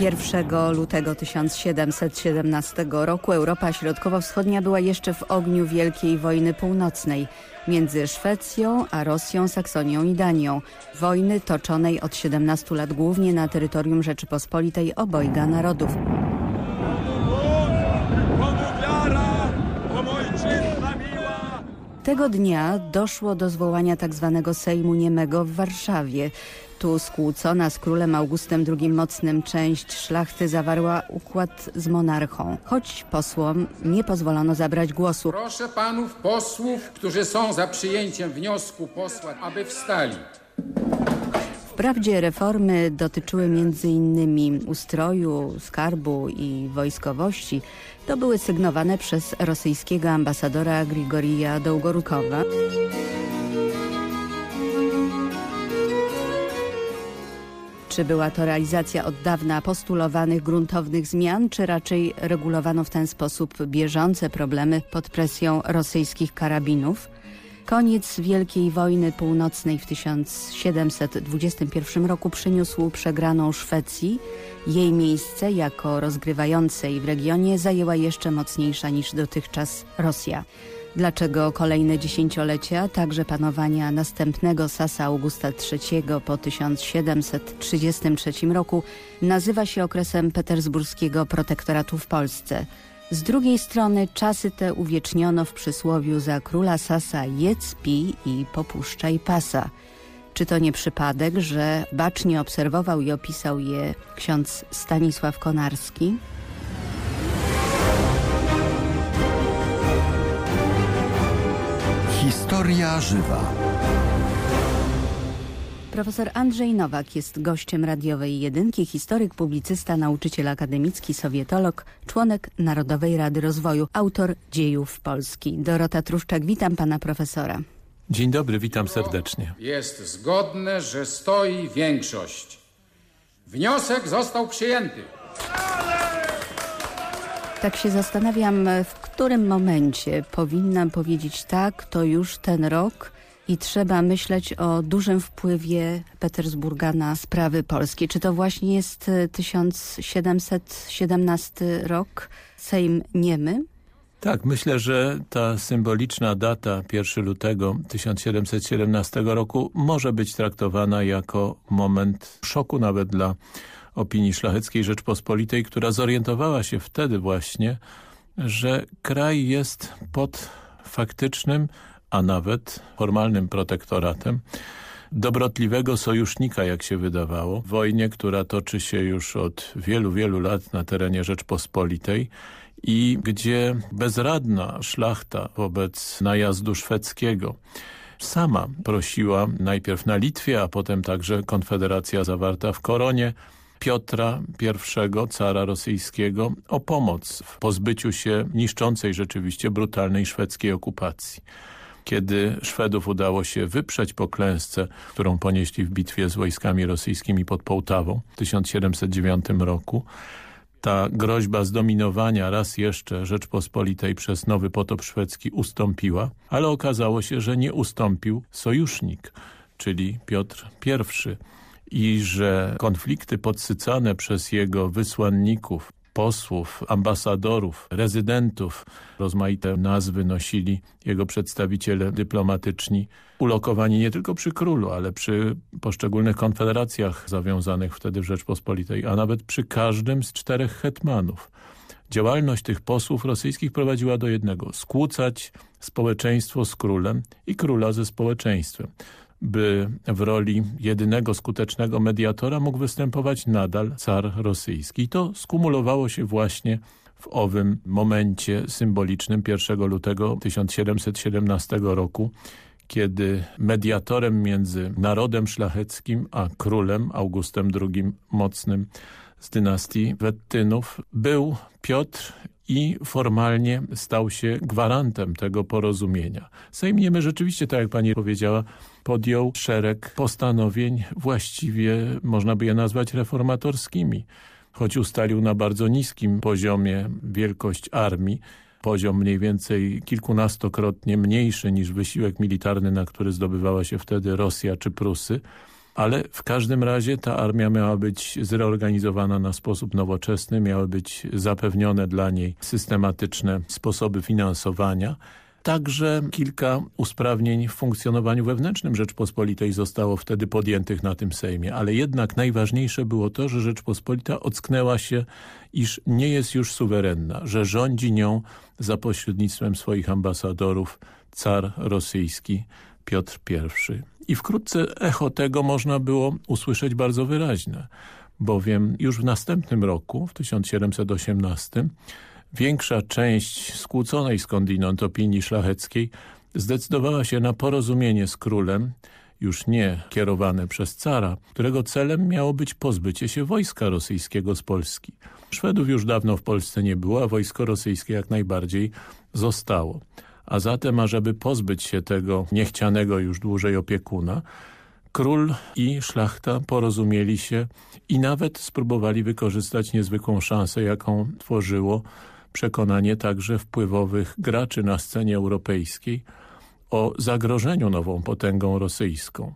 1 lutego 1717 roku Europa Środkowo-Wschodnia była jeszcze w ogniu Wielkiej Wojny Północnej między Szwecją a Rosją, Saksonią i Danią. Wojny toczonej od 17 lat głównie na terytorium Rzeczypospolitej obojga narodów. Tego dnia doszło do zwołania tzw. Tak Sejmu Niemego w Warszawie. Tu skłócona z królem Augustem II mocnym część szlachty zawarła układ z monarchą, choć posłom nie pozwolono zabrać głosu. Proszę panów posłów, którzy są za przyjęciem wniosku posła, aby wstali. Wprawdzie reformy dotyczyły m.in. ustroju, skarbu i wojskowości. To były sygnowane przez rosyjskiego ambasadora Grigorija Dołgorukowa. Czy była to realizacja od dawna postulowanych gruntownych zmian, czy raczej regulowano w ten sposób bieżące problemy pod presją rosyjskich karabinów? Koniec Wielkiej Wojny Północnej w 1721 roku przyniósł przegraną Szwecji. Jej miejsce jako rozgrywającej w regionie zajęła jeszcze mocniejsza niż dotychczas Rosja. Dlaczego kolejne dziesięciolecia, także panowania następnego Sasa Augusta III po 1733 roku, nazywa się okresem petersburskiego protektoratu w Polsce? Z drugiej strony czasy te uwieczniono w przysłowiu za króla Sasa jedz, pij i popuszczaj pasa. Czy to nie przypadek, że bacznie obserwował i opisał je ksiądz Stanisław Konarski? Historia żywa. Profesor Andrzej Nowak jest gościem radiowej jedynki, historyk, publicysta, nauczyciel akademicki, sowietolog, członek Narodowej Rady Rozwoju, autor dziejów Polski. Dorota Truszczak, witam pana profesora. Dzień dobry, witam serdecznie. Jest zgodne, że stoi większość. Wniosek został przyjęty. Tak się zastanawiam, w którym momencie powinnam powiedzieć tak, to już ten rok i trzeba myśleć o dużym wpływie Petersburga na sprawy polskie. Czy to właśnie jest 1717 e, rok, Sejm Niemy? Tak, myślę, że ta symboliczna data 1 lutego 1717 roku może być traktowana jako moment szoku nawet dla opinii szlacheckiej Rzeczpospolitej, która zorientowała się wtedy właśnie, że kraj jest pod faktycznym a nawet formalnym protektoratem dobrotliwego sojusznika, jak się wydawało, w wojnie, która toczy się już od wielu, wielu lat na terenie Rzeczpospolitej i gdzie bezradna szlachta wobec najazdu szwedzkiego sama prosiła najpierw na Litwie, a potem także konfederacja zawarta w Koronie Piotra I, cara rosyjskiego, o pomoc w pozbyciu się niszczącej rzeczywiście brutalnej szwedzkiej okupacji. Kiedy Szwedów udało się wyprzeć po klęsce, którą ponieśli w bitwie z wojskami rosyjskimi pod Połtawą w 1709 roku, ta groźba zdominowania raz jeszcze Rzeczpospolitej przez nowy potop szwedzki ustąpiła, ale okazało się, że nie ustąpił sojusznik, czyli Piotr I i że konflikty podsycane przez jego wysłanników posłów, ambasadorów, rezydentów. Rozmaite nazwy nosili jego przedstawiciele dyplomatyczni, ulokowani nie tylko przy królu, ale przy poszczególnych konfederacjach zawiązanych wtedy w Rzeczpospolitej, a nawet przy każdym z czterech hetmanów. Działalność tych posłów rosyjskich prowadziła do jednego – skłócać społeczeństwo z królem i króla ze społeczeństwem by w roli jedynego skutecznego mediatora mógł występować nadal car rosyjski. I to skumulowało się właśnie w owym momencie symbolicznym 1 lutego 1717 roku, kiedy mediatorem między narodem szlacheckim a królem Augustem II Mocnym z dynastii Wettynów był Piotr i formalnie stał się gwarantem tego porozumienia. Sejm Niemy rzeczywiście, tak jak pani powiedziała, podjął szereg postanowień właściwie można by je nazwać reformatorskimi. Choć ustalił na bardzo niskim poziomie wielkość armii, poziom mniej więcej kilkunastokrotnie mniejszy niż wysiłek militarny, na który zdobywała się wtedy Rosja czy Prusy, ale w każdym razie ta armia miała być zreorganizowana na sposób nowoczesny, miały być zapewnione dla niej systematyczne sposoby finansowania. Także kilka usprawnień w funkcjonowaniu wewnętrznym Rzeczpospolitej zostało wtedy podjętych na tym Sejmie, ale jednak najważniejsze było to, że Rzeczpospolita ocknęła się, iż nie jest już suwerenna, że rządzi nią za pośrednictwem swoich ambasadorów car rosyjski Piotr I. I wkrótce echo tego można było usłyszeć bardzo wyraźne, bowiem już w następnym roku, w 1718, większa część skłóconej skądinąd opinii szlacheckiej zdecydowała się na porozumienie z królem, już nie kierowane przez cara, którego celem miało być pozbycie się wojska rosyjskiego z Polski. Szwedów już dawno w Polsce nie było, a wojsko rosyjskie jak najbardziej zostało. A zatem, ażeby pozbyć się tego niechcianego już dłużej opiekuna, król i szlachta porozumieli się i nawet spróbowali wykorzystać niezwykłą szansę, jaką tworzyło przekonanie także wpływowych graczy na scenie europejskiej o zagrożeniu nową potęgą rosyjską.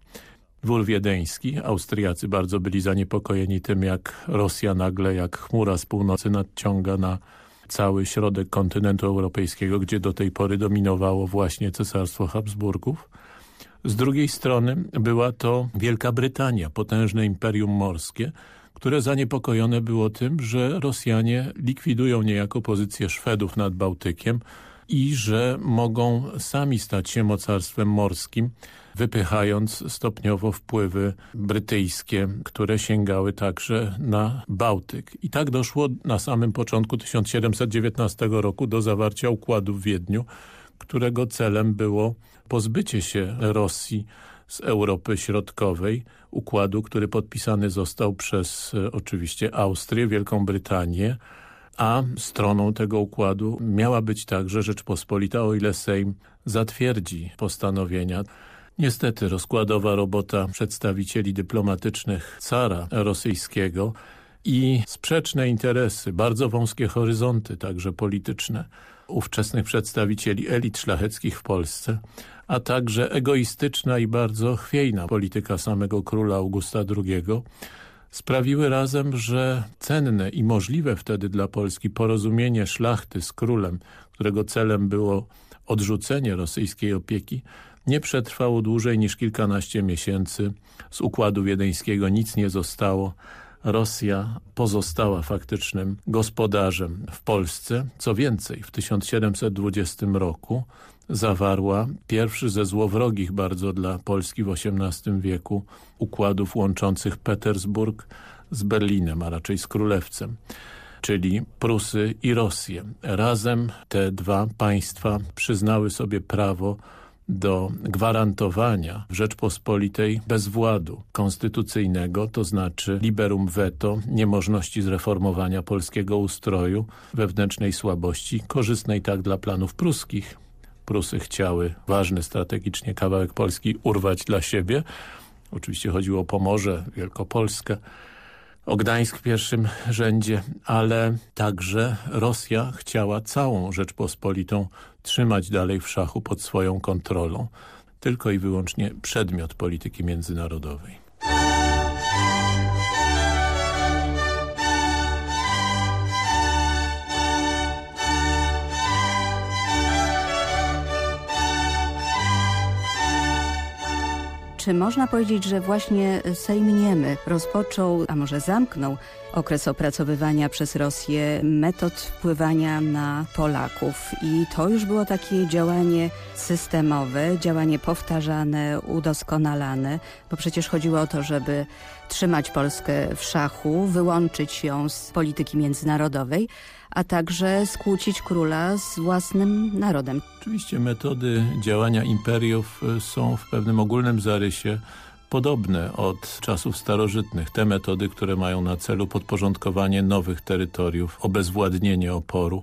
Dwór wiedeński, Austriacy bardzo byli zaniepokojeni tym, jak Rosja nagle, jak chmura z północy nadciąga na cały środek kontynentu europejskiego, gdzie do tej pory dominowało właśnie Cesarstwo Habsburgów. Z drugiej strony była to Wielka Brytania, potężne imperium morskie, które zaniepokojone było tym, że Rosjanie likwidują niejako pozycję Szwedów nad Bałtykiem i że mogą sami stać się mocarstwem morskim, wypychając stopniowo wpływy brytyjskie, które sięgały także na Bałtyk. I tak doszło na samym początku 1719 roku do zawarcia układu w Wiedniu, którego celem było pozbycie się Rosji z Europy Środkowej, układu, który podpisany został przez e, oczywiście Austrię, Wielką Brytanię, a stroną tego układu miała być także Rzeczpospolita, o ile Sejm zatwierdzi postanowienia. Niestety rozkładowa robota przedstawicieli dyplomatycznych cara rosyjskiego i sprzeczne interesy, bardzo wąskie horyzonty, także polityczne, ówczesnych przedstawicieli elit szlacheckich w Polsce, a także egoistyczna i bardzo chwiejna polityka samego króla Augusta II sprawiły razem, że cenne i możliwe wtedy dla Polski porozumienie szlachty z królem, którego celem było odrzucenie rosyjskiej opieki, nie przetrwało dłużej niż kilkanaście miesięcy. Z układu wiedeńskiego nic nie zostało. Rosja pozostała faktycznym gospodarzem w Polsce. Co więcej, w 1720 roku zawarła pierwszy ze złowrogich bardzo dla Polski w XVIII wieku układów łączących Petersburg z Berlinem, a raczej z Królewcem czyli Prusy i Rosję. Razem te dwa państwa przyznały sobie prawo do gwarantowania w Rzeczpospolitej bezwładu konstytucyjnego, to znaczy liberum veto, niemożności zreformowania polskiego ustroju, wewnętrznej słabości, korzystnej tak dla planów pruskich. Prusy chciały ważny strategicznie kawałek Polski urwać dla siebie. Oczywiście chodziło o Pomorze, Wielkopolskę, o Gdańsk w pierwszym rzędzie, ale także Rosja chciała całą Rzeczpospolitą trzymać dalej w szachu pod swoją kontrolą. Tylko i wyłącznie przedmiot polityki międzynarodowej. Czy można powiedzieć, że właśnie Sejm Niemy rozpoczął, a może zamknął okres opracowywania przez Rosję metod wpływania na Polaków? I to już było takie działanie systemowe, działanie powtarzane, udoskonalane, bo przecież chodziło o to, żeby trzymać Polskę w szachu, wyłączyć ją z polityki międzynarodowej, a także skłócić króla z własnym narodem. Oczywiście metody działania imperiów e, są w pewnym ogólnym zarysie podobne od czasów starożytnych. Te metody, które mają na celu podporządkowanie nowych terytoriów, obezwładnienie oporu.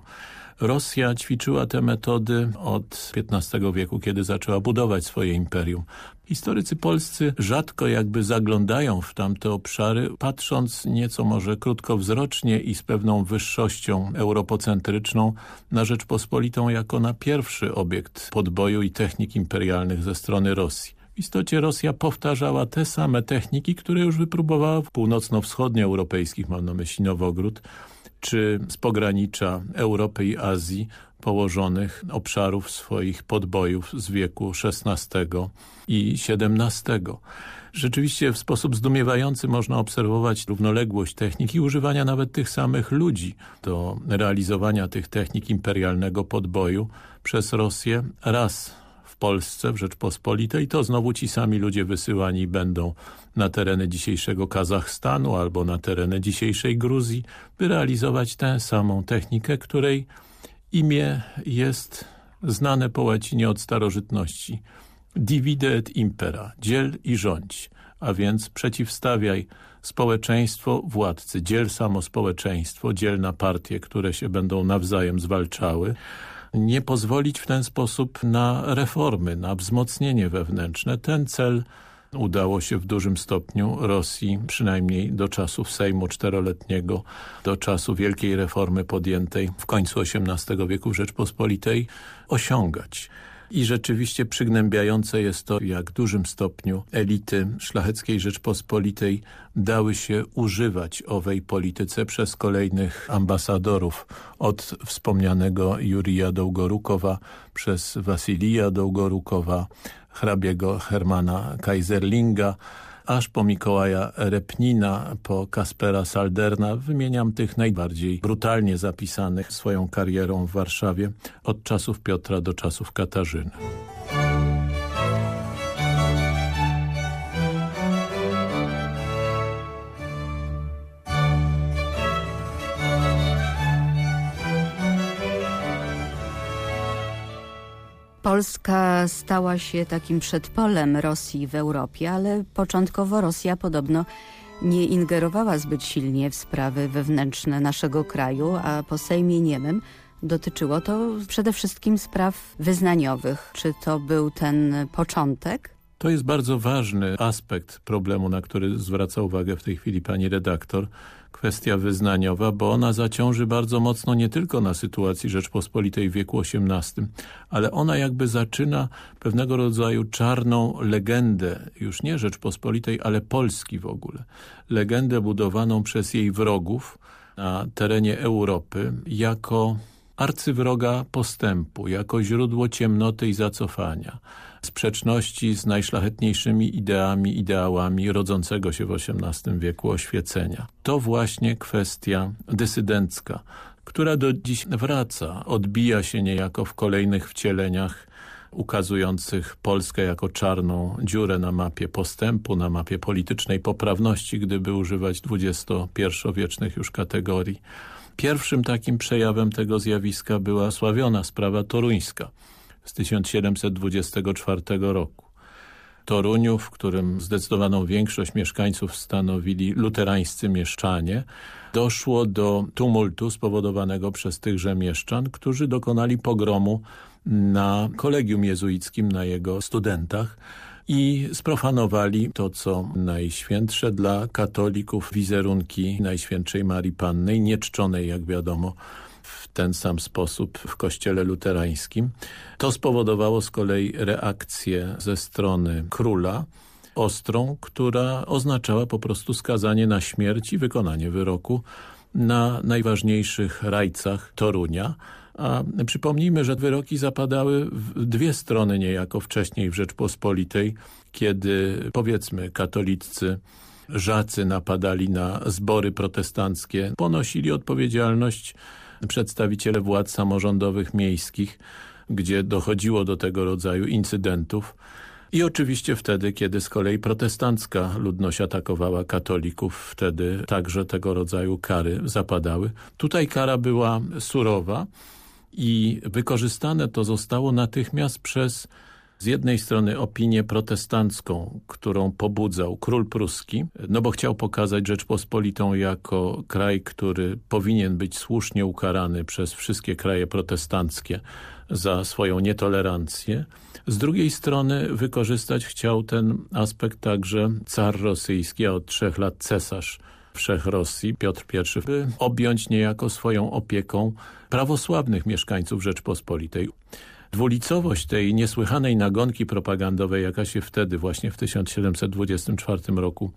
Rosja ćwiczyła te metody od XV wieku, kiedy zaczęła budować swoje imperium. Historycy polscy rzadko jakby zaglądają w tamte obszary, patrząc nieco może krótkowzrocznie i z pewną wyższością europocentryczną na Rzeczpospolitą jako na pierwszy obiekt podboju i technik imperialnych ze strony Rosji. istocie Rosja powtarzała te same techniki, które już wypróbowała w północno-wschodnioeuropejskich, mam na myśli Nowogród, czy z pogranicza Europy i Azji położonych obszarów swoich podbojów z wieku XVI i XVII. Rzeczywiście w sposób zdumiewający można obserwować równoległość techniki i używania nawet tych samych ludzi do realizowania tych technik imperialnego podboju przez Rosję raz Polsce, w Rzeczpospolitej, to znowu ci sami ludzie wysyłani będą na tereny dzisiejszego Kazachstanu albo na tereny dzisiejszej Gruzji, by realizować tę samą technikę, której imię jest znane po łacinie od starożytności – divide et impera, dziel i rządź, a więc przeciwstawiaj społeczeństwo władcy, dziel samo społeczeństwo, dziel na partie, które się będą nawzajem zwalczały, nie pozwolić w ten sposób na reformy, na wzmocnienie wewnętrzne. Ten cel udało się w dużym stopniu Rosji, przynajmniej do czasów Sejmu czteroletniego, do czasu wielkiej reformy podjętej w końcu XVIII wieku w Rzeczpospolitej osiągać. I rzeczywiście przygnębiające jest to, jak w dużym stopniu elity szlacheckiej Rzeczpospolitej dały się używać owej polityce przez kolejnych ambasadorów od wspomnianego Jurija Dołgorukowa przez Wasilija Dołgorukowa, hrabiego Hermana Kaiserlinga, aż po Mikołaja Repnina, po Kaspera Salderna. Wymieniam tych najbardziej brutalnie zapisanych swoją karierą w Warszawie od czasów Piotra do czasów Katarzyny. Polska stała się takim przedpolem Rosji w Europie, ale początkowo Rosja podobno nie ingerowała zbyt silnie w sprawy wewnętrzne naszego kraju, a po Sejmie Niemym dotyczyło to przede wszystkim spraw wyznaniowych. Czy to był ten początek? To jest bardzo ważny aspekt problemu, na który zwraca uwagę w tej chwili pani redaktor kwestia wyznaniowa, bo ona zaciąży bardzo mocno nie tylko na sytuacji Rzeczpospolitej w wieku XVIII, ale ona jakby zaczyna pewnego rodzaju czarną legendę, już nie Rzeczpospolitej, ale Polski w ogóle. Legendę budowaną przez jej wrogów na terenie Europy jako arcywroga postępu, jako źródło ciemnoty i zacofania sprzeczności z najszlachetniejszymi ideami, ideałami rodzącego się w XVIII wieku oświecenia. To właśnie kwestia dysydencka, która do dziś wraca, odbija się niejako w kolejnych wcieleniach ukazujących Polskę jako czarną dziurę na mapie postępu, na mapie politycznej poprawności, gdyby używać XXI-wiecznych już kategorii. Pierwszym takim przejawem tego zjawiska była sławiona sprawa toruńska – z 1724 roku. Toruniu, w którym zdecydowaną większość mieszkańców stanowili luterańscy mieszczanie, doszło do tumultu spowodowanego przez tychże mieszczan, którzy dokonali pogromu na kolegium jezuickim, na jego studentach i sprofanowali to, co najświętsze dla katolików wizerunki Najświętszej Marii Panny, nieczczonej, jak wiadomo, ten sam sposób w kościele luterańskim. To spowodowało z kolei reakcję ze strony króla, ostrą, która oznaczała po prostu skazanie na śmierć i wykonanie wyroku na najważniejszych rajcach Torunia. A przypomnijmy, że wyroki zapadały w dwie strony niejako wcześniej w Rzeczpospolitej, kiedy powiedzmy katoliccy żacy napadali na zbory protestanckie, ponosili odpowiedzialność przedstawiciele władz samorządowych miejskich, gdzie dochodziło do tego rodzaju incydentów. I oczywiście wtedy, kiedy z kolei protestancka ludność atakowała katolików, wtedy także tego rodzaju kary zapadały. Tutaj kara była surowa i wykorzystane to zostało natychmiast przez z jednej strony opinię protestancką, którą pobudzał król pruski, no bo chciał pokazać Rzeczpospolitą jako kraj, który powinien być słusznie ukarany przez wszystkie kraje protestanckie za swoją nietolerancję. Z drugiej strony wykorzystać chciał ten aspekt także car rosyjski, a od trzech lat cesarz wszech Rosji, Piotr I, by objąć niejako swoją opieką prawosławnych mieszkańców Rzeczpospolitej. Dwulicowość tej niesłychanej nagonki propagandowej, jaka się wtedy właśnie w 1724 roku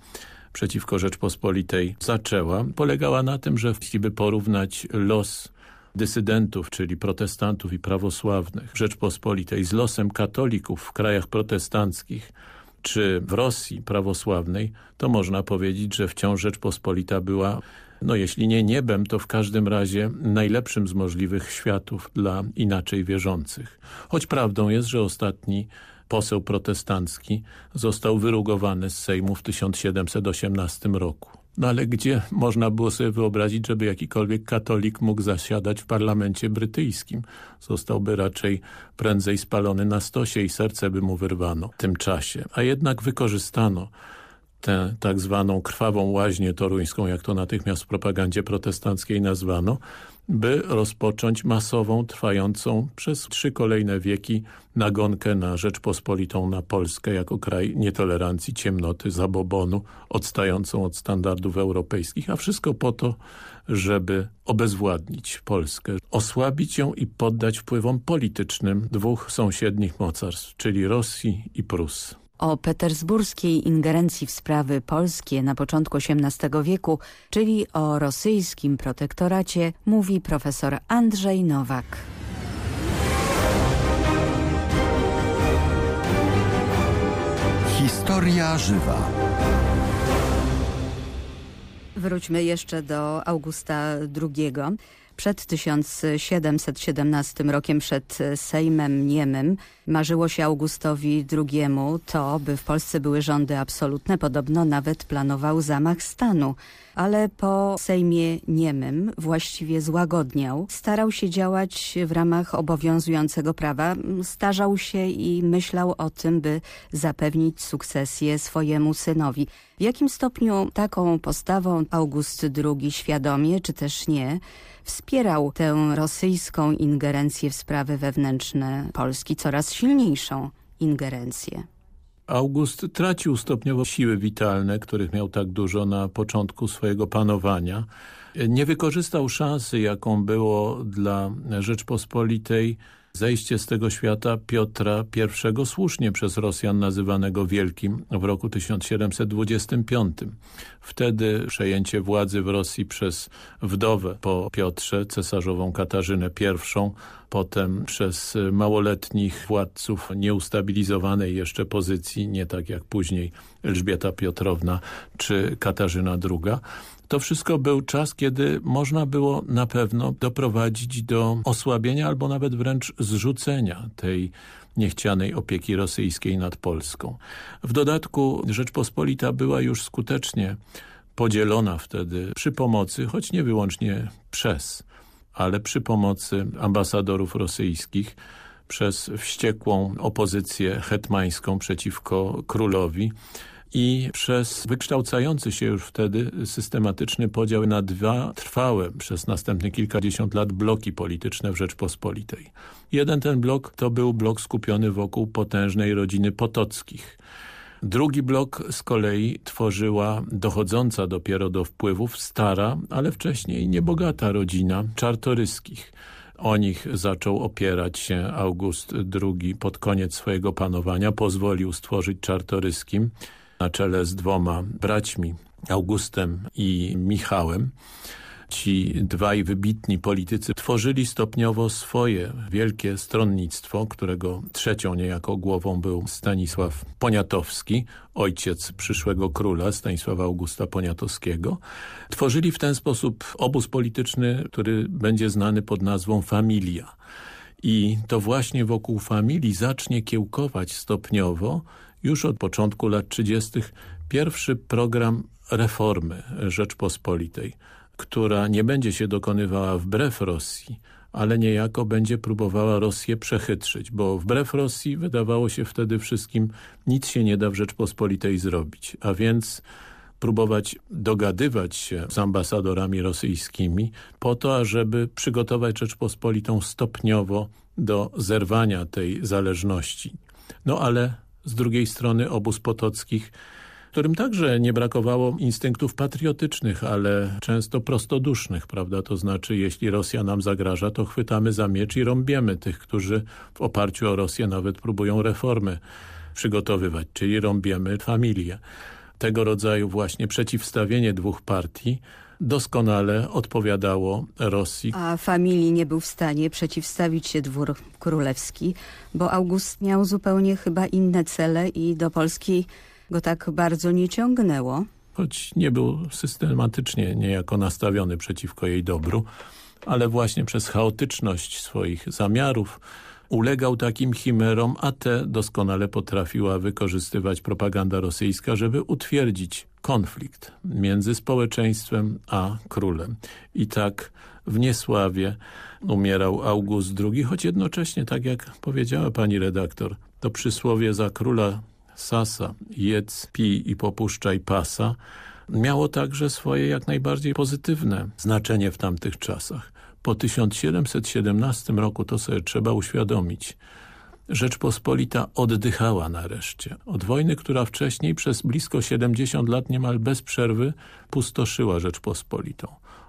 przeciwko Rzeczpospolitej zaczęła, polegała na tym, że jeśli by porównać los dysydentów, czyli protestantów i prawosławnych Rzeczpospolitej z losem katolików w krajach protestanckich, czy w Rosji prawosławnej, to można powiedzieć, że wciąż Rzeczpospolita była, no jeśli nie niebem, to w każdym razie najlepszym z możliwych światów dla inaczej wierzących. Choć prawdą jest, że ostatni poseł protestancki został wyrugowany z Sejmu w 1718 roku. No ale gdzie można było sobie wyobrazić, żeby jakikolwiek katolik mógł zasiadać w parlamencie brytyjskim? Zostałby raczej prędzej spalony na stosie i serce by mu wyrwano w tym czasie. A jednak wykorzystano tę tak zwaną krwawą łaźnię toruńską, jak to natychmiast w propagandzie protestanckiej nazwano, by rozpocząć masową, trwającą przez trzy kolejne wieki nagonkę na Rzeczpospolitą, na Polskę jako kraj nietolerancji, ciemnoty, zabobonu, odstającą od standardów europejskich, a wszystko po to, żeby obezwładnić Polskę, osłabić ją i poddać wpływom politycznym dwóch sąsiednich mocarstw, czyli Rosji i Prus. O petersburskiej ingerencji w sprawy polskie na początku XVIII wieku, czyli o rosyjskim protektoracie, mówi profesor Andrzej Nowak. Historia żywa. Wróćmy jeszcze do Augusta II. Przed 1717 rokiem, przed Sejmem Niemym, marzyło się Augustowi II to, by w Polsce były rządy absolutne. Podobno nawet planował zamach stanu, ale po Sejmie Niemym właściwie złagodniał. Starał się działać w ramach obowiązującego prawa. Starzał się i myślał o tym, by zapewnić sukcesję swojemu synowi. W jakim stopniu taką postawą August II świadomie, czy też nie, wspierał tę rosyjską ingerencję w sprawy wewnętrzne Polski, coraz silniejszą ingerencję. August tracił stopniowo siły witalne, których miał tak dużo na początku swojego panowania. Nie wykorzystał szansy, jaką było dla Rzeczpospolitej zejście z tego świata Piotra I słusznie przez Rosjan nazywanego Wielkim w roku 1725. Wtedy przejęcie władzy w Rosji przez wdowę po Piotrze, cesarzową Katarzynę I, potem przez małoletnich władców nieustabilizowanej jeszcze pozycji, nie tak jak później Elżbieta Piotrowna czy Katarzyna II, to wszystko był czas, kiedy można było na pewno doprowadzić do osłabienia albo nawet wręcz zrzucenia tej niechcianej opieki rosyjskiej nad Polską. W dodatku Rzeczpospolita była już skutecznie podzielona wtedy przy pomocy, choć nie wyłącznie przez, ale przy pomocy ambasadorów rosyjskich, przez wściekłą opozycję hetmańską przeciwko królowi, i przez wykształcający się już wtedy systematyczny podział na dwa trwałe przez następne kilkadziesiąt lat bloki polityczne w Rzeczpospolitej. Jeden ten blok to był blok skupiony wokół potężnej rodziny Potockich. Drugi blok z kolei tworzyła dochodząca dopiero do wpływów stara, ale wcześniej niebogata rodzina Czartoryskich. O nich zaczął opierać się August II pod koniec swojego panowania. Pozwolił stworzyć Czartoryskim na czele z dwoma braćmi, Augustem i Michałem. Ci dwaj wybitni politycy tworzyli stopniowo swoje wielkie stronnictwo, którego trzecią niejako głową był Stanisław Poniatowski, ojciec przyszłego króla Stanisława Augusta Poniatowskiego. Tworzyli w ten sposób obóz polityczny, który będzie znany pod nazwą Familia. I to właśnie wokół familii zacznie kiełkować stopniowo już od początku lat 30. pierwszy program reformy Rzeczpospolitej, która nie będzie się dokonywała wbrew Rosji, ale niejako będzie próbowała Rosję przechytrzyć, bo wbrew Rosji wydawało się wtedy wszystkim nic się nie da w Rzeczpospolitej zrobić, a więc próbować dogadywać się z ambasadorami rosyjskimi po to, ażeby przygotować Rzeczpospolitą stopniowo do zerwania tej zależności. No ale z drugiej strony obóz Potockich którym także nie brakowało instynktów patriotycznych, ale często prostodusznych, prawda? To znaczy, jeśli Rosja nam zagraża, to chwytamy za miecz i rąbiemy tych, którzy w oparciu o Rosję nawet próbują reformy przygotowywać, czyli rąbiemy familię. Tego rodzaju właśnie przeciwstawienie dwóch partii doskonale odpowiadało Rosji. A familii nie był w stanie przeciwstawić się dwór królewski, bo August miał zupełnie chyba inne cele i do Polski go tak bardzo nie ciągnęło. Choć nie był systematycznie niejako nastawiony przeciwko jej dobru, ale właśnie przez chaotyczność swoich zamiarów ulegał takim chimerom, a te doskonale potrafiła wykorzystywać propaganda rosyjska, żeby utwierdzić konflikt między społeczeństwem a królem. I tak w niesławie umierał August II, choć jednocześnie, tak jak powiedziała pani redaktor, to przysłowie za króla Sasa, jedz, pij i popuszczaj pasa, miało także swoje jak najbardziej pozytywne znaczenie w tamtych czasach. Po 1717 roku, to sobie trzeba uświadomić, Rzeczpospolita oddychała nareszcie. Od wojny, która wcześniej przez blisko 70 lat niemal bez przerwy pustoszyła Rzeczpospolitą.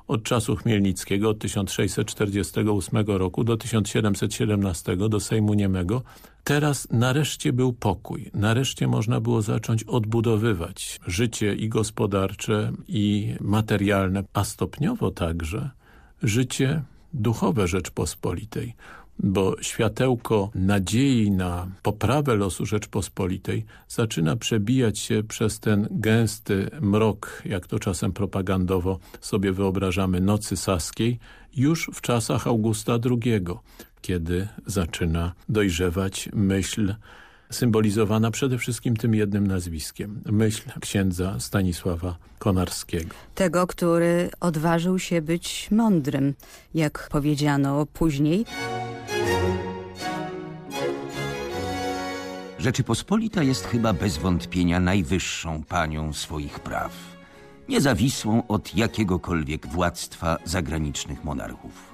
Od czasu Chmielnickiego, od 1648 roku do 1717, do Sejmu Niemego, teraz nareszcie był pokój. Nareszcie można było zacząć odbudowywać życie i gospodarcze, i materialne, a stopniowo także życie duchowe Rzeczpospolitej, bo światełko nadziei na poprawę losu Rzeczpospolitej zaczyna przebijać się przez ten gęsty mrok, jak to czasem propagandowo sobie wyobrażamy, nocy saskiej, już w czasach Augusta II, kiedy zaczyna dojrzewać myśl symbolizowana przede wszystkim tym jednym nazwiskiem. Myśl księdza Stanisława Konarskiego. Tego, który odważył się być mądrym, jak powiedziano później. Rzeczypospolita jest chyba bez wątpienia najwyższą panią swoich praw, niezawisłą od jakiegokolwiek władztwa zagranicznych monarchów.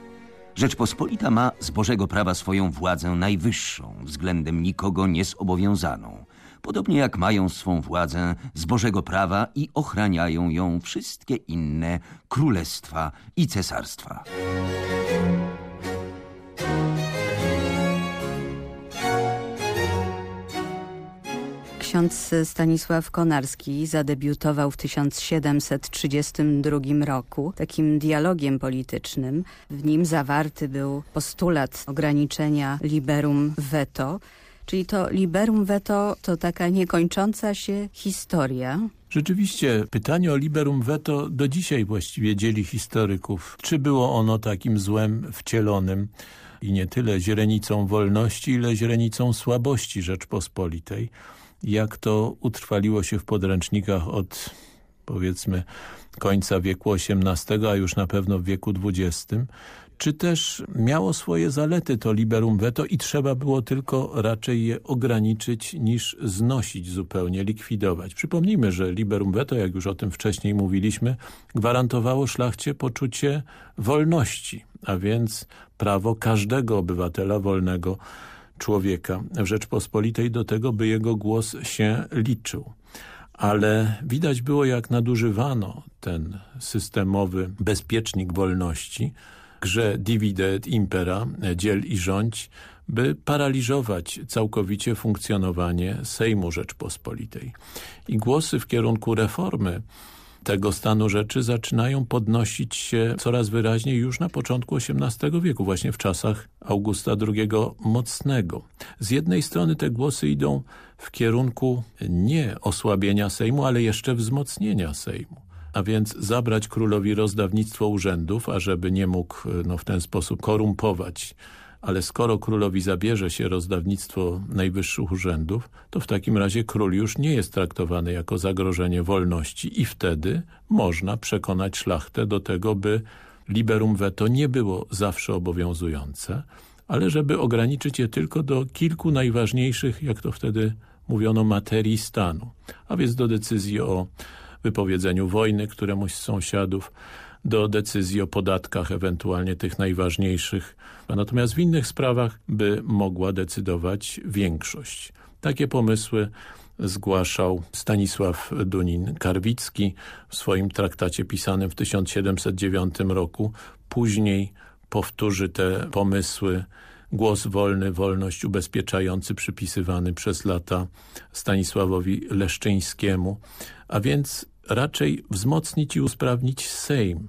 Rzeczpospolita ma z Bożego prawa swoją władzę najwyższą, względem nikogo niezobowiązaną, podobnie jak mają swą władzę z Bożego prawa i ochraniają ją wszystkie inne królestwa i cesarstwa. Ksiądz Stanisław Konarski zadebiutował w 1732 roku takim dialogiem politycznym. W nim zawarty był postulat ograniczenia liberum veto, czyli to liberum veto to taka niekończąca się historia. Rzeczywiście pytanie o liberum veto do dzisiaj właściwie dzieli historyków. Czy było ono takim złem wcielonym i nie tyle źrenicą wolności, ile źrenicą słabości Rzeczpospolitej jak to utrwaliło się w podręcznikach od powiedzmy końca wieku XVIII, a już na pewno w wieku XX, czy też miało swoje zalety to liberum veto i trzeba było tylko raczej je ograniczyć niż znosić zupełnie, likwidować. Przypomnijmy, że liberum veto, jak już o tym wcześniej mówiliśmy, gwarantowało szlachcie poczucie wolności, a więc prawo każdego obywatela wolnego człowieka w Rzeczpospolitej do tego, by jego głos się liczył. Ale widać było, jak nadużywano ten systemowy bezpiecznik wolności, grze divide et impera, dziel i rządź, by paraliżować całkowicie funkcjonowanie Sejmu Rzeczpospolitej. I głosy w kierunku reformy tego stanu rzeczy zaczynają podnosić się coraz wyraźniej już na początku XVIII wieku, właśnie w czasach Augusta II Mocnego. Z jednej strony te głosy idą w kierunku nie osłabienia Sejmu, ale jeszcze wzmocnienia Sejmu a więc zabrać królowi rozdawnictwo urzędów, ażeby nie mógł no, w ten sposób korumpować ale skoro królowi zabierze się rozdawnictwo najwyższych urzędów, to w takim razie król już nie jest traktowany jako zagrożenie wolności i wtedy można przekonać szlachtę do tego, by liberum veto nie było zawsze obowiązujące, ale żeby ograniczyć je tylko do kilku najważniejszych, jak to wtedy mówiono, materii stanu, a więc do decyzji o wypowiedzeniu wojny któremuś z sąsiadów, do decyzji o podatkach, ewentualnie tych najważniejszych. Natomiast w innych sprawach by mogła decydować większość. Takie pomysły zgłaszał Stanisław Dunin-Karwicki w swoim traktacie pisanym w 1709 roku. Później powtórzy te pomysły głos wolny, wolność ubezpieczający przypisywany przez lata Stanisławowi Leszczyńskiemu, a więc raczej wzmocnić i usprawnić Sejm,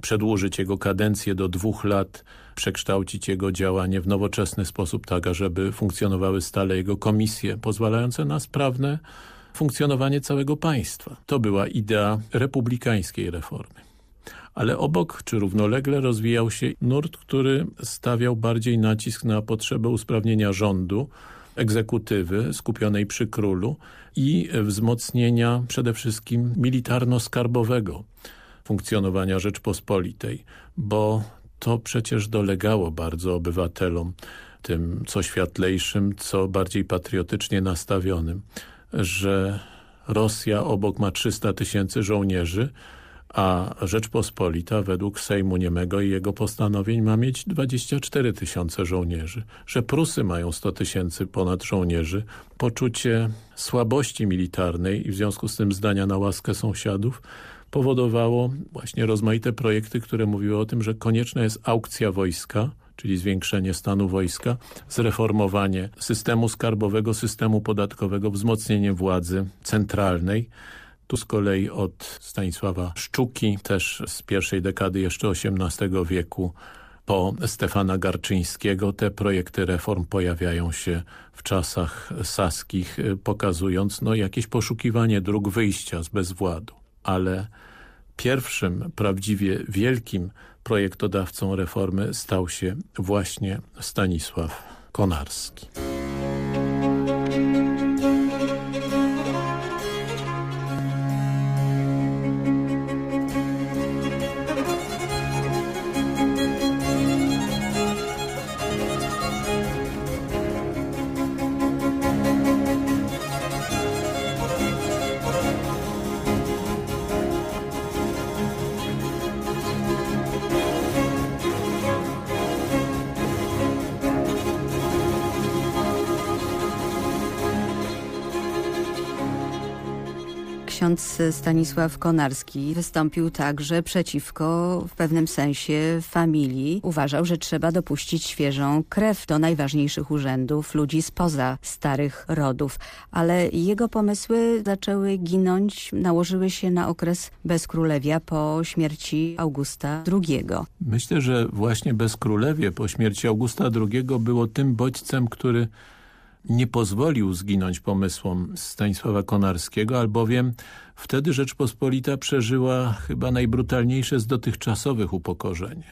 przedłużyć jego kadencję do dwóch lat, przekształcić jego działanie w nowoczesny sposób tak, ażeby funkcjonowały stale jego komisje, pozwalające na sprawne funkcjonowanie całego państwa. To była idea republikańskiej reformy. Ale obok czy równolegle rozwijał się nurt, który stawiał bardziej nacisk na potrzebę usprawnienia rządu, egzekutywy skupionej przy królu i wzmocnienia przede wszystkim militarno-skarbowego funkcjonowania Rzeczpospolitej, bo to przecież dolegało bardzo obywatelom, tym co światlejszym, co bardziej patriotycznie nastawionym, że Rosja obok ma 300 tysięcy żołnierzy, a Rzeczpospolita według Sejmu Niemego i jego postanowień ma mieć 24 tysiące żołnierzy, że Prusy mają 100 tysięcy ponad żołnierzy, poczucie słabości militarnej i w związku z tym zdania na łaskę sąsiadów powodowało właśnie rozmaite projekty, które mówiły o tym, że konieczna jest aukcja wojska, czyli zwiększenie stanu wojska, zreformowanie systemu skarbowego, systemu podatkowego, wzmocnienie władzy centralnej, tu z kolei od Stanisława Szczuki, też z pierwszej dekady jeszcze XVIII wieku, po Stefana Garczyńskiego te projekty reform pojawiają się w czasach saskich, pokazując no, jakieś poszukiwanie dróg wyjścia z bezwładu. Ale pierwszym prawdziwie wielkim projektodawcą reformy stał się właśnie Stanisław Konarski. Ksiądz Stanisław Konarski wystąpił także przeciwko w pewnym sensie familii. Uważał, że trzeba dopuścić świeżą krew do najważniejszych urzędów ludzi spoza starych rodów. Ale jego pomysły zaczęły ginąć, nałożyły się na okres bezkrólewia po śmierci Augusta II. Myślę, że właśnie bezkrólewie po śmierci Augusta II było tym bodźcem, który nie pozwolił zginąć pomysłom Stanisława Konarskiego, albowiem wtedy Rzeczpospolita przeżyła chyba najbrutalniejsze z dotychczasowych upokorzeń.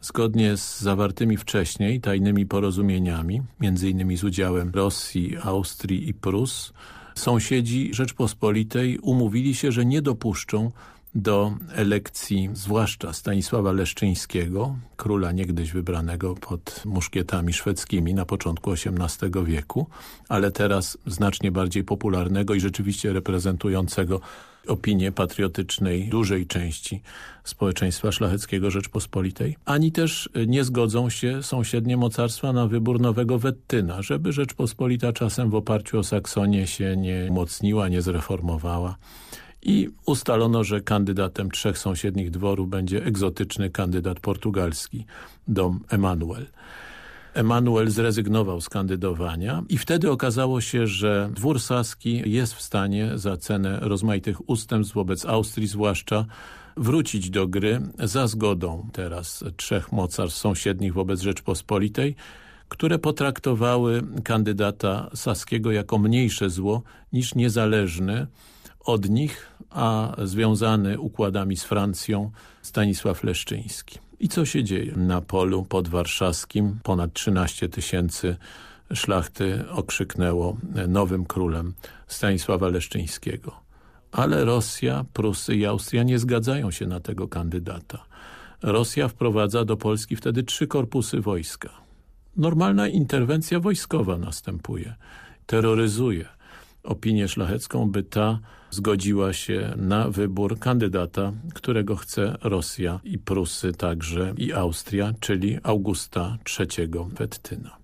Zgodnie z zawartymi wcześniej tajnymi porozumieniami, innymi z udziałem Rosji, Austrii i Prus, sąsiedzi Rzeczpospolitej umówili się, że nie dopuszczą do elekcji zwłaszcza Stanisława Leszczyńskiego, króla niegdyś wybranego pod muszkietami szwedzkimi na początku XVIII wieku, ale teraz znacznie bardziej popularnego i rzeczywiście reprezentującego opinię patriotycznej dużej części społeczeństwa szlacheckiego Rzeczpospolitej. Ani też nie zgodzą się sąsiednie mocarstwa na wybór nowego Wettyna, żeby Rzeczpospolita czasem w oparciu o Saksonię się nie umocniła, nie zreformowała i ustalono, że kandydatem trzech sąsiednich dworów będzie egzotyczny kandydat portugalski, dom Emanuel. Emanuel zrezygnował z kandydowania i wtedy okazało się, że dwór saski jest w stanie za cenę rozmaitych ustępstw wobec Austrii zwłaszcza wrócić do gry za zgodą teraz trzech mocarstw sąsiednich wobec Rzeczpospolitej, które potraktowały kandydata saskiego jako mniejsze zło niż niezależny od nich, a związany układami z Francją Stanisław Leszczyński. I co się dzieje? Na polu podwarszawskim ponad 13 tysięcy szlachty okrzyknęło nowym królem Stanisława Leszczyńskiego. Ale Rosja, Prusy i Austria nie zgadzają się na tego kandydata. Rosja wprowadza do Polski wtedy trzy korpusy wojska. Normalna interwencja wojskowa następuje. Terroryzuje opinię szlachecką, by ta zgodziła się na wybór kandydata, którego chce Rosja i Prusy także i Austria, czyli Augusta III Wettyna.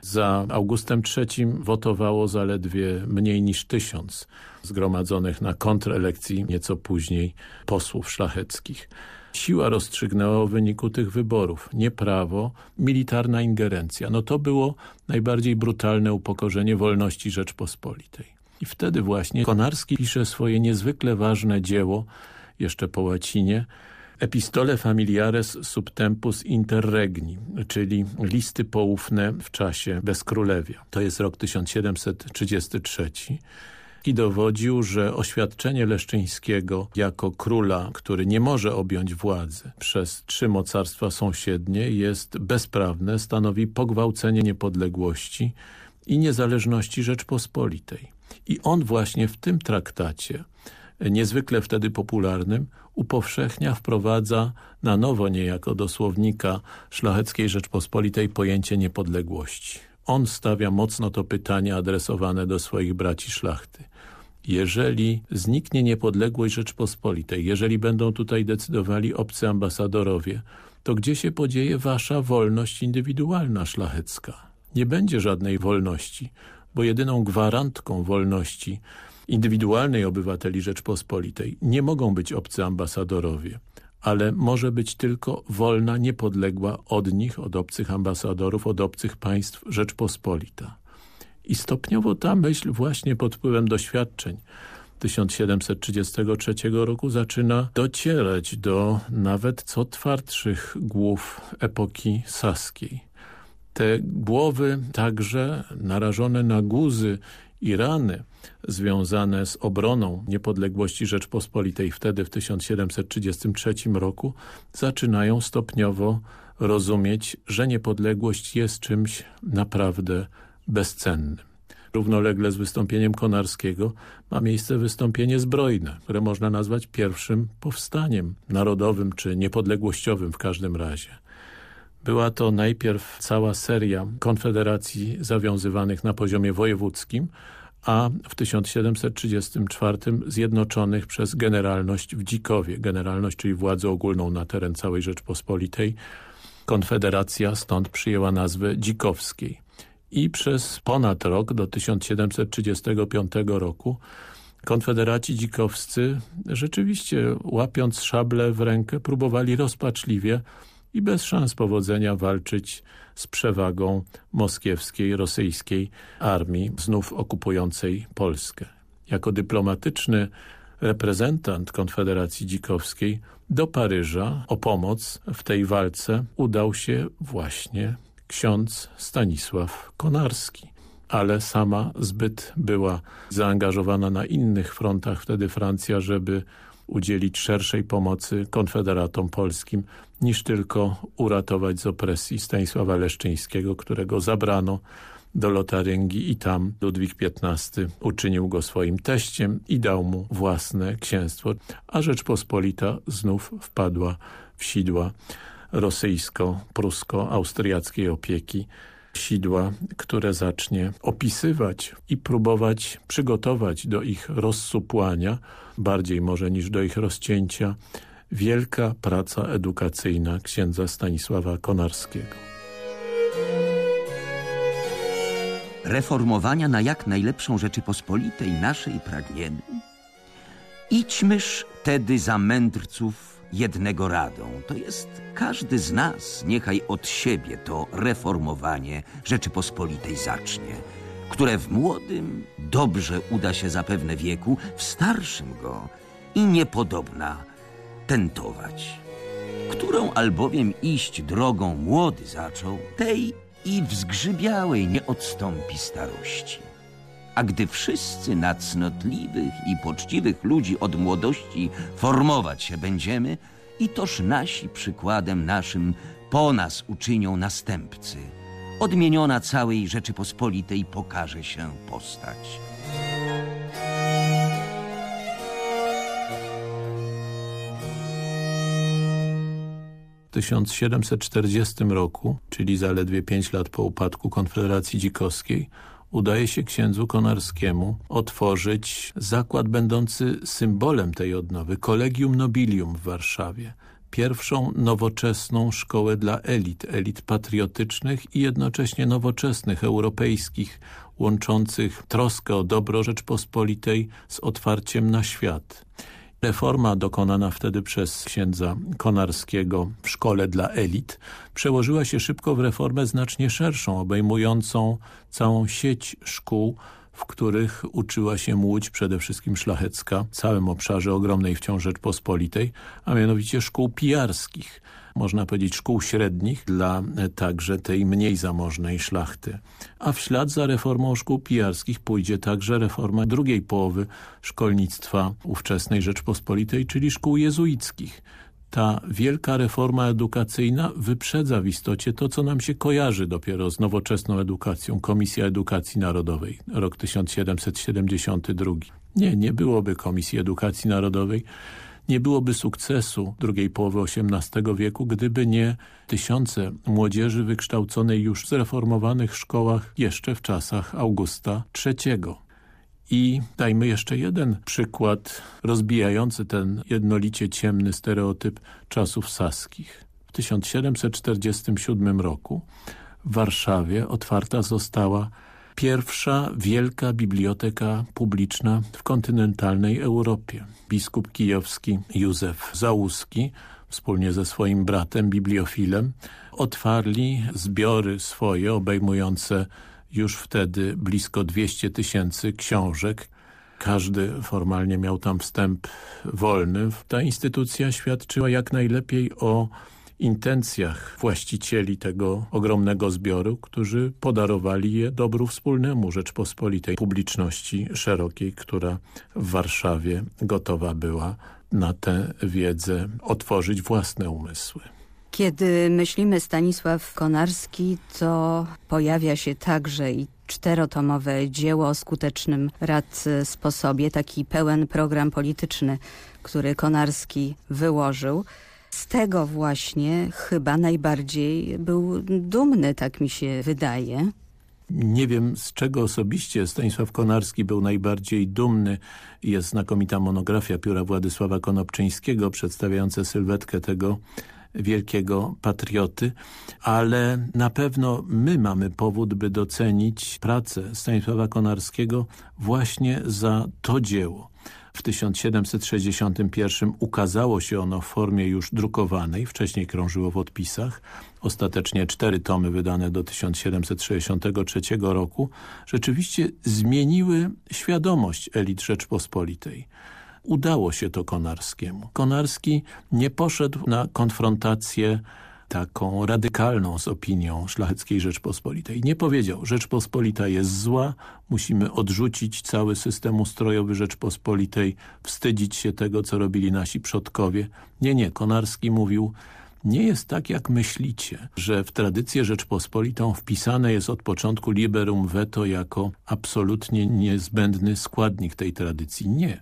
Za Augustem III wotowało zaledwie mniej niż tysiąc zgromadzonych na kontrelekcji nieco później posłów szlacheckich. Siła rozstrzygnęła o wyniku tych wyborów. Nie prawo, militarna ingerencja. No to było najbardziej brutalne upokorzenie wolności Rzeczpospolitej. I wtedy właśnie Konarski pisze swoje niezwykle ważne dzieło, jeszcze po łacinie, Epistole familiares subtempus interregni, czyli listy poufne w czasie bezkrólewia. To jest rok 1733 i dowodził, że oświadczenie Leszczyńskiego jako króla, który nie może objąć władzy przez trzy mocarstwa sąsiednie jest bezprawne, stanowi pogwałcenie niepodległości i niezależności Rzeczpospolitej. I on właśnie w tym traktacie, niezwykle wtedy popularnym, upowszechnia, wprowadza na nowo niejako do słownika szlacheckiej Rzeczpospolitej pojęcie niepodległości. On stawia mocno to pytanie adresowane do swoich braci szlachty. Jeżeli zniknie niepodległość Rzeczpospolitej, jeżeli będą tutaj decydowali obcy ambasadorowie, to gdzie się podzieje wasza wolność indywidualna szlachecka? Nie będzie żadnej wolności, bo jedyną gwarantką wolności indywidualnej obywateli Rzeczpospolitej nie mogą być obcy ambasadorowie, ale może być tylko wolna, niepodległa od nich, od obcych ambasadorów, od obcych państw Rzeczpospolita. I stopniowo ta myśl właśnie pod wpływem doświadczeń 1733 roku zaczyna docierać do nawet co twardszych głów epoki saskiej. Te głowy także narażone na guzy i rany związane z obroną niepodległości Rzeczpospolitej wtedy w 1733 roku zaczynają stopniowo rozumieć, że niepodległość jest czymś naprawdę bezcennym. Równolegle z wystąpieniem Konarskiego ma miejsce wystąpienie zbrojne, które można nazwać pierwszym powstaniem narodowym czy niepodległościowym w każdym razie. Była to najpierw cała seria konfederacji zawiązywanych na poziomie wojewódzkim, a w 1734 zjednoczonych przez generalność w Dzikowie. Generalność, czyli władzę ogólną na teren całej Rzeczpospolitej. Konfederacja stąd przyjęła nazwę Dzikowskiej. I przez ponad rok, do 1735 roku, konfederaci dzikowscy rzeczywiście łapiąc szable w rękę próbowali rozpaczliwie i bez szans powodzenia walczyć z przewagą moskiewskiej, rosyjskiej armii znów okupującej Polskę. Jako dyplomatyczny reprezentant Konfederacji Dzikowskiej do Paryża o pomoc w tej walce udał się właśnie ksiądz Stanisław Konarski. Ale sama zbyt była zaangażowana na innych frontach wtedy Francja, żeby udzielić szerszej pomocy konfederatom polskim niż tylko uratować z opresji Stanisława Leszczyńskiego, którego zabrano do Lotaryngii i tam Ludwik XV uczynił go swoim teściem i dał mu własne księstwo, a Rzeczpospolita znów wpadła w sidła rosyjsko-prusko-austriackiej opieki sidła, które zacznie opisywać i próbować przygotować do ich rozsupłania, bardziej może niż do ich rozcięcia, wielka praca edukacyjna księdza Stanisława Konarskiego. Reformowania na jak najlepszą Rzeczypospolitej naszej pragniemy? Idźmyż tedy za mędrców jednego radą, to jest każdy z nas niechaj od siebie to reformowanie Rzeczypospolitej zacznie, które w młodym dobrze uda się zapewne wieku, w starszym go i niepodobna tentować. Którą albowiem iść drogą młody zaczął, tej i w zgrzybiałej nie odstąpi starości. A gdy wszyscy na cnotliwych i poczciwych ludzi od młodości formować się będziemy, i toż nasi przykładem naszym po nas uczynią następcy. Odmieniona całej Rzeczypospolitej pokaże się postać. 1740 roku, czyli zaledwie pięć lat po upadku Konfederacji Dzikowskiej, udaje się księdzu Konarskiemu otworzyć zakład będący symbolem tej odnowy, Collegium Nobilium w Warszawie. pierwszą nowoczesną szkołę dla elit, elit patriotycznych i jednocześnie nowoczesnych, europejskich, łączących troskę o dobro Rzeczpospolitej z otwarciem na świat. Reforma dokonana wtedy przez księdza Konarskiego w szkole dla elit przełożyła się szybko w reformę znacznie szerszą, obejmującą całą sieć szkół, w których uczyła się Łódź, przede wszystkim szlachecka, w całym obszarze ogromnej wciąż Rzeczpospolitej, a mianowicie szkół pijarskich, można powiedzieć szkół średnich dla także tej mniej zamożnej szlachty. A w ślad za reformą szkół pijarskich pójdzie także reforma drugiej połowy szkolnictwa ówczesnej Rzeczpospolitej, czyli szkół jezuickich ta wielka reforma edukacyjna wyprzedza w istocie to, co nam się kojarzy dopiero z nowoczesną edukacją. Komisja Edukacji Narodowej, rok 1772. Nie, nie byłoby Komisji Edukacji Narodowej, nie byłoby sukcesu drugiej połowy XVIII wieku, gdyby nie tysiące młodzieży wykształconej już w zreformowanych szkołach jeszcze w czasach Augusta III. I dajmy jeszcze jeden przykład rozbijający ten jednolicie ciemny stereotyp czasów saskich. W 1747 roku w Warszawie otwarta została pierwsza wielka biblioteka publiczna w kontynentalnej Europie. Biskup kijowski Józef Załuski wspólnie ze swoim bratem bibliofilem otwarli zbiory swoje obejmujące już wtedy blisko 200 tysięcy książek. Każdy formalnie miał tam wstęp wolny. Ta instytucja świadczyła jak najlepiej o intencjach właścicieli tego ogromnego zbioru, którzy podarowali je dobru wspólnemu Rzeczpospolitej publiczności szerokiej, która w Warszawie gotowa była na tę wiedzę otworzyć własne umysły. Kiedy myślimy Stanisław Konarski, to pojawia się także i czterotomowe dzieło o skutecznym rad sposobie, taki pełen program polityczny, który Konarski wyłożył. Z tego właśnie chyba najbardziej był dumny, tak mi się wydaje. Nie wiem, z czego osobiście Stanisław Konarski był najbardziej dumny. Jest znakomita monografia pióra Władysława Konopczyńskiego przedstawiająca sylwetkę tego wielkiego patrioty, ale na pewno my mamy powód, by docenić pracę Stanisława Konarskiego właśnie za to dzieło. W 1761 ukazało się ono w formie już drukowanej, wcześniej krążyło w odpisach, ostatecznie cztery tomy wydane do 1763 roku, rzeczywiście zmieniły świadomość elit Rzeczpospolitej. Udało się to Konarskiemu. Konarski nie poszedł na konfrontację taką radykalną z opinią szlacheckiej Rzeczpospolitej. Nie powiedział, Rzeczpospolita jest zła, musimy odrzucić cały system ustrojowy Rzeczpospolitej, wstydzić się tego, co robili nasi przodkowie. Nie, nie, Konarski mówił, nie jest tak, jak myślicie, że w tradycję Rzeczpospolitą wpisane jest od początku liberum veto jako absolutnie niezbędny składnik tej tradycji. Nie.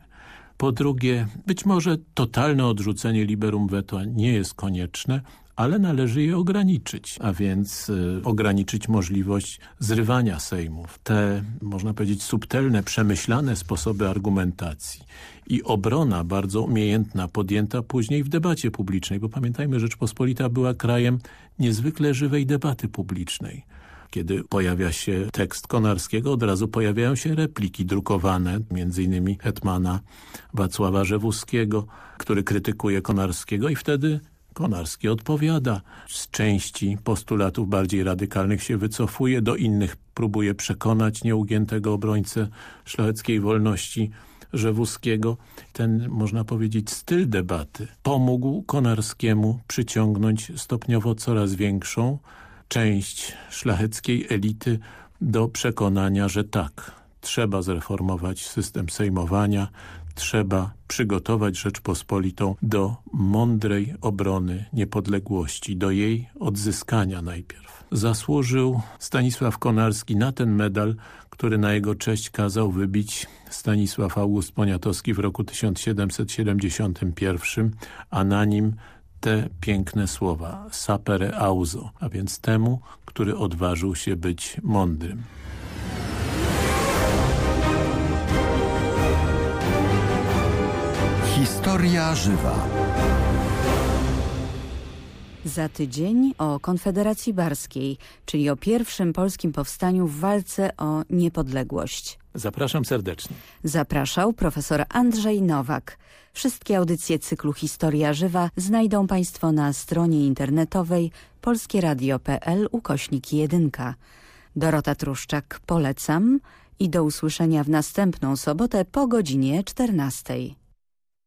Po drugie, być może totalne odrzucenie liberum veto nie jest konieczne, ale należy je ograniczyć, a więc y, ograniczyć możliwość zrywania sejmów. Te, można powiedzieć, subtelne, przemyślane sposoby argumentacji i obrona bardzo umiejętna podjęta później w debacie publicznej, bo pamiętajmy, Rzeczpospolita była krajem niezwykle żywej debaty publicznej. Kiedy pojawia się tekst Konarskiego, od razu pojawiają się repliki drukowane, innymi hetmana Wacława Rzewuskiego, który krytykuje Konarskiego i wtedy Konarski odpowiada. Z części postulatów bardziej radykalnych się wycofuje, do innych próbuje przekonać nieugiętego obrońcę szlacheckiej wolności Rzewuskiego. Ten, można powiedzieć, styl debaty pomógł Konarskiemu przyciągnąć stopniowo coraz większą część szlacheckiej elity do przekonania, że tak, trzeba zreformować system sejmowania, trzeba przygotować Rzeczpospolitą do mądrej obrony niepodległości, do jej odzyskania najpierw. Zasłużył Stanisław Konarski na ten medal, który na jego cześć kazał wybić Stanisław August Poniatowski w roku 1771, a na nim te piękne słowa sapere auzo, a więc temu, który odważył się być mądrym. Historia żywa. Za tydzień o Konfederacji Barskiej, czyli o pierwszym polskim powstaniu w walce o niepodległość. Zapraszam serdecznie. Zapraszał profesor Andrzej Nowak. Wszystkie audycje cyklu Historia Żywa znajdą Państwo na stronie internetowej polskieradio.pl ukośnik 1. Dorota Truszczak polecam i do usłyszenia w następną sobotę po godzinie 14.